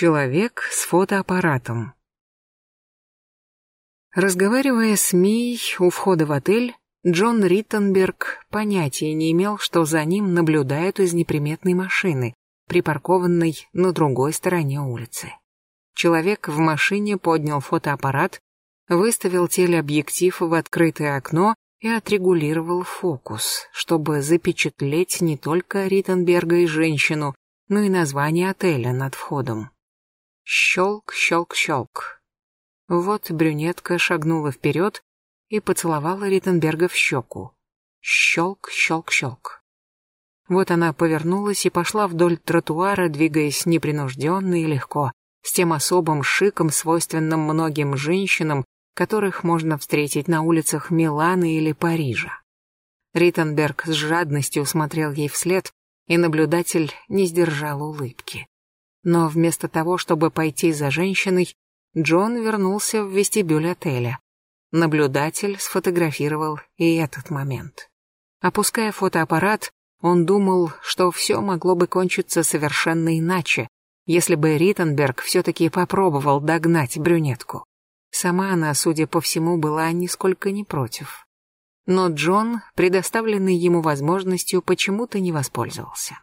Человек с фотоаппаратом. Разговаривая с Мией у входа в отель, Джон Риттенберг понятия не имел, что за ним наблюдают из неприметной машины, припаркованной на другой стороне улицы. Человек в машине поднял фотоаппарат, выставил телеобъектив в открытое окно и отрегулировал фокус, чтобы запечатлеть не только Риттенберга и женщину, но и название отеля над входом. Щелк, щелк, щелк. Вот брюнетка шагнула вперед и поцеловала Риттенберга в щеку. Щелк, щелк, щелк. Вот она повернулась и пошла вдоль тротуара, двигаясь непринужденно и легко, с тем особым шиком, свойственным многим женщинам, которых можно встретить на улицах Милана или Парижа. Риттенберг с жадностью смотрел ей вслед, и наблюдатель не сдержал улыбки. Но вместо того, чтобы пойти за женщиной, Джон вернулся в вестибюль отеля. Наблюдатель сфотографировал и этот момент. Опуская фотоаппарат, он думал, что все могло бы кончиться совершенно иначе, если бы Риттенберг все-таки попробовал догнать брюнетку. Сама она, судя по всему, была нисколько не против. Но Джон, предоставленный ему возможностью, почему-то не воспользовался.